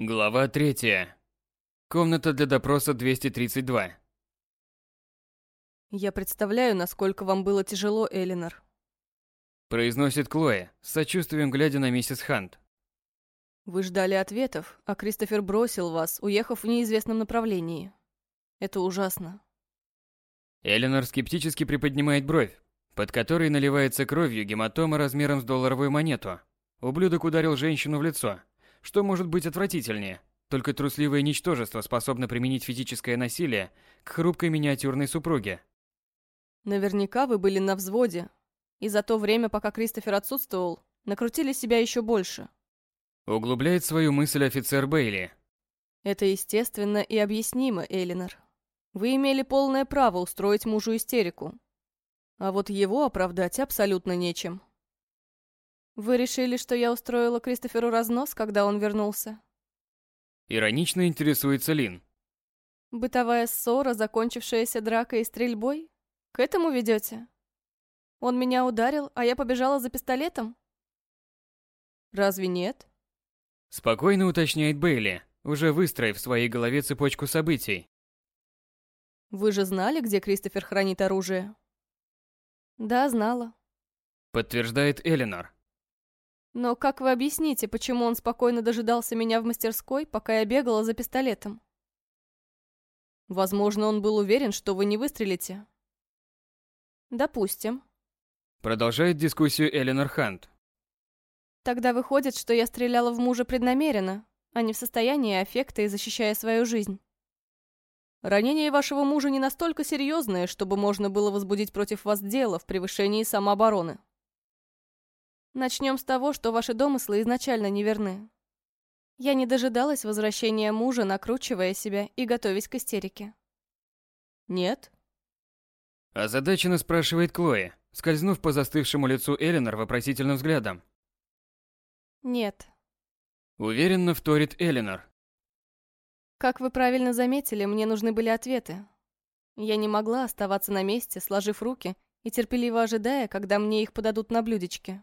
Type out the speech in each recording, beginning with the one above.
Глава третья. Комната для допроса 232. Я представляю, насколько вам было тяжело, Элинор. Произносит Клоя, с сочувствием глядя на миссис Хант. Вы ждали ответов, а Кристофер бросил вас, уехав в неизвестном направлении. Это ужасно. Эленор скептически приподнимает бровь, под которой наливается кровью гематома размером с долларовую монету. Ублюдок ударил женщину в лицо. Что может быть отвратительнее? Только трусливое ничтожество способно применить физическое насилие к хрупкой миниатюрной супруге. Наверняка вы были на взводе, и за то время, пока Кристофер отсутствовал, накрутили себя еще больше. Углубляет свою мысль офицер Бейли. Это естественно и объяснимо, Элинор. Вы имели полное право устроить мужу истерику. А вот его оправдать абсолютно нечем. Вы решили, что я устроила Кристоферу разнос, когда он вернулся? Иронично интересуется Лин. Бытовая ссора, закончившаяся дракой и стрельбой? К этому ведете? Он меня ударил, а я побежала за пистолетом? Разве нет? Спокойно уточняет Бейли, уже выстроив в своей голове цепочку событий. Вы же знали, где Кристофер хранит оружие? Да, знала. Подтверждает Эленор. Но как вы объясните, почему он спокойно дожидался меня в мастерской, пока я бегала за пистолетом? Возможно, он был уверен, что вы не выстрелите. Допустим. Продолжает дискуссию Эленор Хант. Тогда выходит, что я стреляла в мужа преднамеренно, а не в состоянии аффекта и защищая свою жизнь. Ранение вашего мужа не настолько серьезное, чтобы можно было возбудить против вас дело в превышении самообороны. Начнем с того, что ваши домыслы изначально неверны. Я не дожидалась возвращения мужа, накручивая себя и готовясь к истерике. Нет? Озадаченно спрашивает Клоя, скользнув по застывшему лицу Эленор вопросительным взглядом. Нет. Уверенно вторит Эленор. Как вы правильно заметили, мне нужны были ответы. Я не могла оставаться на месте, сложив руки и терпеливо ожидая, когда мне их подадут на блюдечке.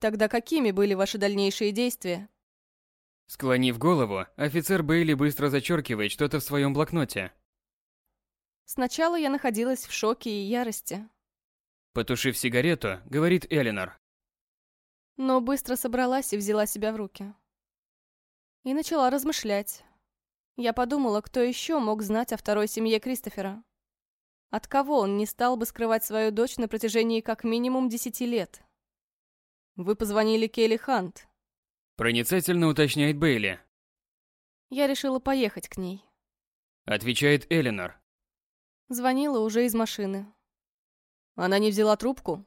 Тогда какими были ваши дальнейшие действия? Склонив голову, офицер Бейли быстро зачеркивает что-то в своем блокноте. Сначала я находилась в шоке и ярости. Потушив сигарету, говорит Эленор. Но быстро собралась и взяла себя в руки. И начала размышлять. Я подумала, кто еще мог знать о второй семье Кристофера. От кого он не стал бы скрывать свою дочь на протяжении как минимум десяти лет? Вы позвонили Келли Хант. Проницательно уточняет Бейли. Я решила поехать к ней. Отвечает Эленор. Звонила уже из машины. Она не взяла трубку?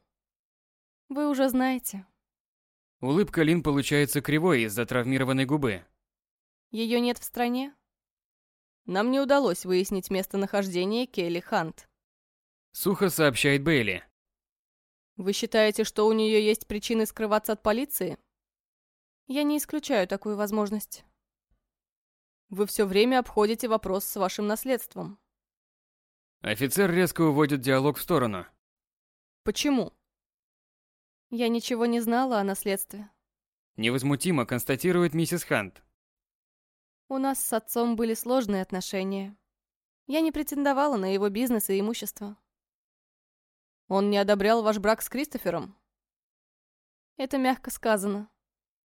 Вы уже знаете. Улыбка Лин получается кривой из-за травмированной губы. Ее нет в стране? Нам не удалось выяснить местонахождение Келли Хант. Сухо сообщает Бейли. Вы считаете, что у нее есть причины скрываться от полиции? Я не исключаю такую возможность. Вы все время обходите вопрос с вашим наследством. Офицер резко уводит диалог в сторону. Почему? Я ничего не знала о наследстве. Невозмутимо констатирует миссис Хант. У нас с отцом были сложные отношения. Я не претендовала на его бизнес и имущество. Он не одобрял ваш брак с Кристофером? Это мягко сказано.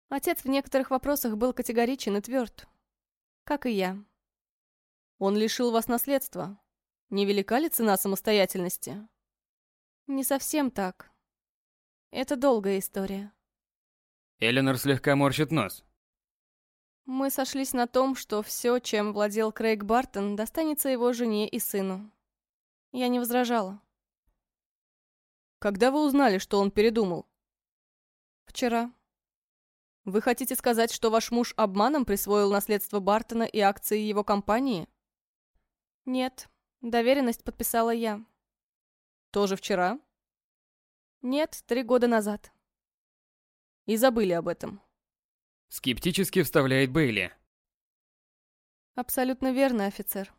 Отец в некоторых вопросах был категоричен и тверд. Как и я. Он лишил вас наследства. Невелика ли цена самостоятельности? Не совсем так. Это долгая история. Эленор слегка морщит нос. Мы сошлись на том, что все, чем владел Крейг Бартон, достанется его жене и сыну. Я не возражала. Когда вы узнали, что он передумал? Вчера. Вы хотите сказать, что ваш муж обманом присвоил наследство Бартона и акции его компании? Нет, доверенность подписала я. Тоже вчера? Нет, три года назад. И забыли об этом. Скептически вставляет Бейли. Абсолютно верно, офицер.